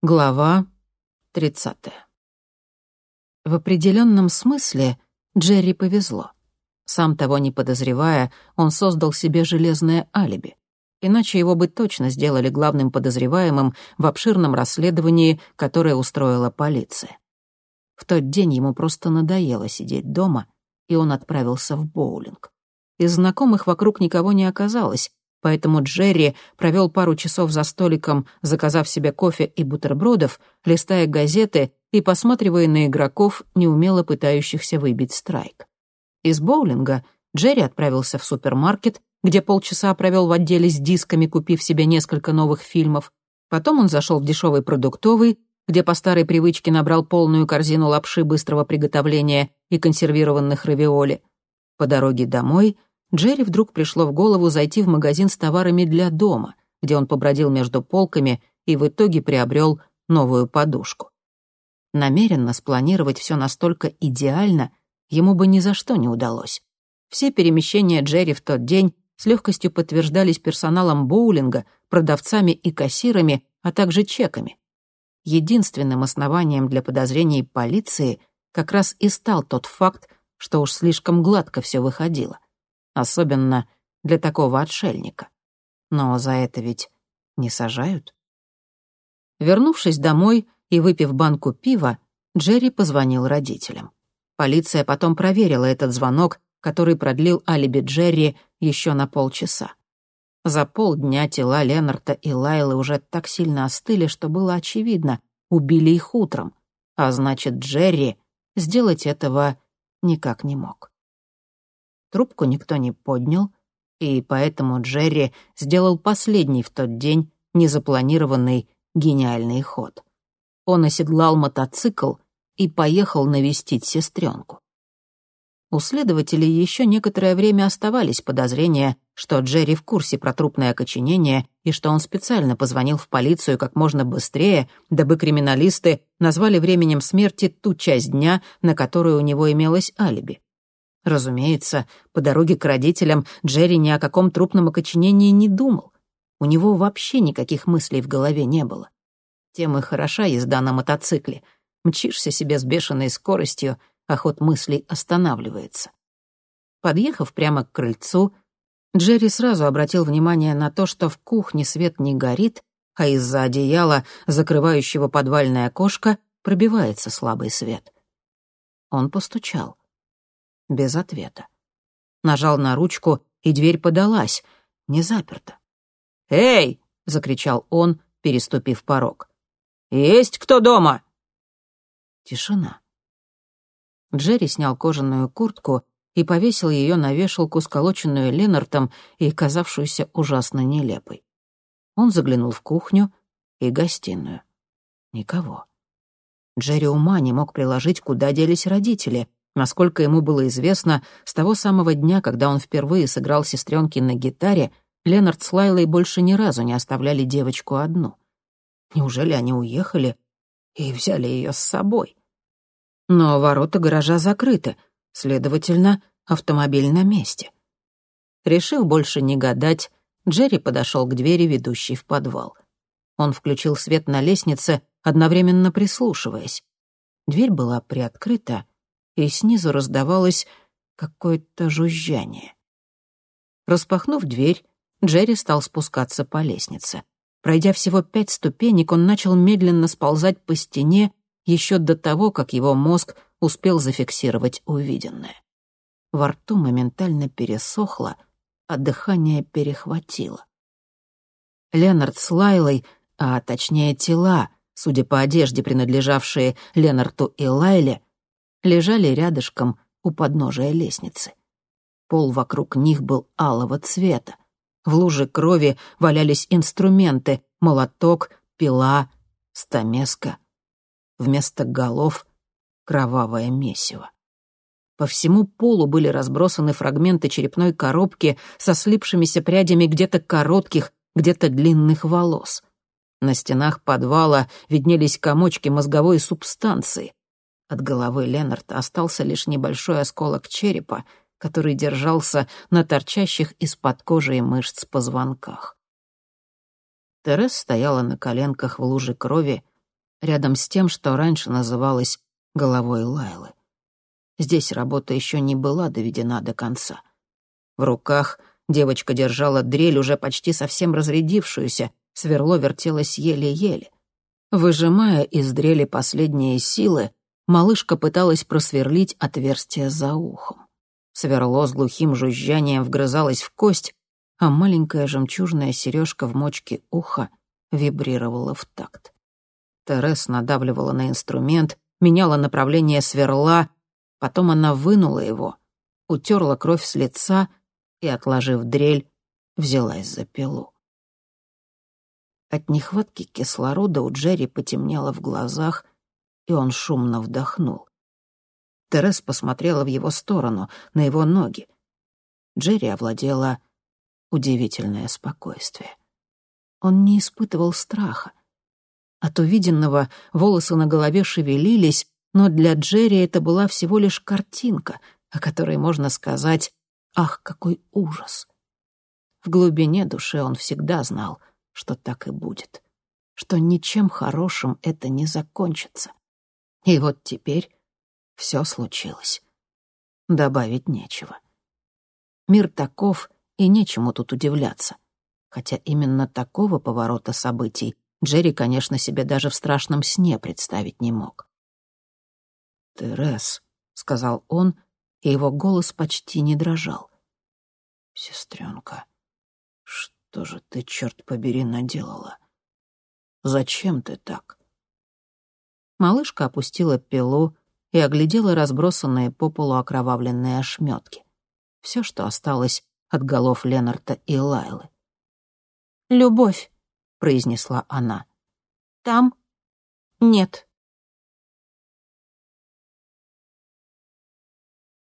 Глава 30. В определенном смысле Джерри повезло. Сам того не подозревая, он создал себе железное алиби. Иначе его бы точно сделали главным подозреваемым в обширном расследовании, которое устроила полиция. В тот день ему просто надоело сидеть дома, и он отправился в боулинг. Из знакомых вокруг никого не оказалось, Поэтому Джерри провел пару часов за столиком, заказав себе кофе и бутербродов, листая газеты и посматривая на игроков, неумело пытающихся выбить страйк. Из боулинга Джерри отправился в супермаркет, где полчаса провел в отделе с дисками, купив себе несколько новых фильмов. Потом он зашел в дешевый продуктовый, где по старой привычке набрал полную корзину лапши быстрого приготовления и консервированных равиоли. По дороге домой — Джерри вдруг пришло в голову зайти в магазин с товарами для дома, где он побродил между полками и в итоге приобрел новую подушку. Намеренно спланировать все настолько идеально ему бы ни за что не удалось. Все перемещения Джерри в тот день с легкостью подтверждались персоналом боулинга, продавцами и кассирами, а также чеками. Единственным основанием для подозрений полиции как раз и стал тот факт, что уж слишком гладко все выходило особенно для такого отшельника. Но за это ведь не сажают. Вернувшись домой и выпив банку пива, Джерри позвонил родителям. Полиция потом проверила этот звонок, который продлил алиби Джерри еще на полчаса. За полдня тела Ленарта и Лайлы уже так сильно остыли, что было очевидно, убили их утром, а значит, Джерри сделать этого никак не мог. Трубку никто не поднял, и поэтому Джерри сделал последний в тот день незапланированный гениальный ход. Он оседлал мотоцикл и поехал навестить сестренку. У следователей еще некоторое время оставались подозрения, что Джерри в курсе про трупное окоченение и что он специально позвонил в полицию как можно быстрее, дабы криминалисты назвали временем смерти ту часть дня, на которую у него имелось алиби. Разумеется, по дороге к родителям Джерри ни о каком трупном окоченении не думал. У него вообще никаких мыслей в голове не было. Тем и хороша езда на мотоцикле. Мчишься себе с бешеной скоростью, а ход мыслей останавливается. Подъехав прямо к крыльцу, Джерри сразу обратил внимание на то, что в кухне свет не горит, а из-за одеяла, закрывающего подвальное окошко, пробивается слабый свет. Он постучал без ответа. Нажал на ручку, и дверь подалась, не заперта. «Эй!» — закричал он, переступив порог. «Есть кто дома?» Тишина. Джерри снял кожаную куртку и повесил ее на вешалку, сколоченную Ленартом и казавшуюся ужасно нелепой. Он заглянул в кухню и гостиную. Никого. Джерри ума не мог приложить, куда делись родители. Насколько ему было известно, с того самого дня, когда он впервые сыграл сестренки на гитаре, Ленард с Лайлой больше ни разу не оставляли девочку одну. Неужели они уехали и взяли ее с собой? Но ворота гаража закрыты, следовательно, автомобиль на месте. Решив больше не гадать, Джерри подошел к двери, ведущей в подвал. Он включил свет на лестнице, одновременно прислушиваясь. Дверь была приоткрыта, и снизу раздавалось какое-то жужжание. Распахнув дверь, Джерри стал спускаться по лестнице. Пройдя всего пять ступенек, он начал медленно сползать по стене еще до того, как его мозг успел зафиксировать увиденное. Во рту моментально пересохло, а дыхание перехватило. Ленард с Лайлой, а точнее тела, судя по одежде, принадлежавшие Ленарту и Лайле, лежали рядышком у подножия лестницы. Пол вокруг них был алого цвета. В луже крови валялись инструменты — молоток, пила, стамеска. Вместо голов — кровавое месиво. По всему полу были разбросаны фрагменты черепной коробки со слипшимися прядями где-то коротких, где-то длинных волос. На стенах подвала виднелись комочки мозговой субстанции. От головы Ленарта остался лишь небольшой осколок черепа, который держался на торчащих из-под кожи и мышц позвонках. Терес стояла на коленках в луже крови рядом с тем, что раньше называлось головой Лайлы. Здесь работа еще не была доведена до конца. В руках девочка держала дрель, уже почти совсем разрядившуюся, сверло вертелось еле-еле. Выжимая из дрели последние силы, малышка пыталась просверлить отверстие за ухом. Сверло с глухим жужжанием вгрызалось в кость, а маленькая жемчужная сережка в мочке уха вибрировала в такт. Терес надавливала на инструмент, меняла направление сверла, потом она вынула его, утерла кровь с лица и, отложив дрель, взялась за пилу. От нехватки кислорода у Джерри потемнело в глазах, и он шумно вдохнул. Терес посмотрела в его сторону, на его ноги. Джерри овладела удивительное спокойствие. Он не испытывал страха. От увиденного волосы на голове шевелились, но для Джерри это была всего лишь картинка, о которой можно сказать «Ах, какой ужас!». В глубине души он всегда знал, что так и будет, что ничем хорошим это не закончится. И вот теперь все случилось. Добавить нечего. Мир таков, и нечему тут удивляться. Хотя именно такого поворота событий Джерри, конечно, себе даже в страшном сне представить не мог. «Терес», — сказал он, и его голос почти не дрожал. «Сестренка, что же ты, черт побери, наделала? Зачем ты так?» Малышка опустила пилу, и оглядела разбросанные по полу окровавленные ошметки. Все, что осталось от голов Ленарта и Лайлы. «Любовь», — произнесла она. «Там нет».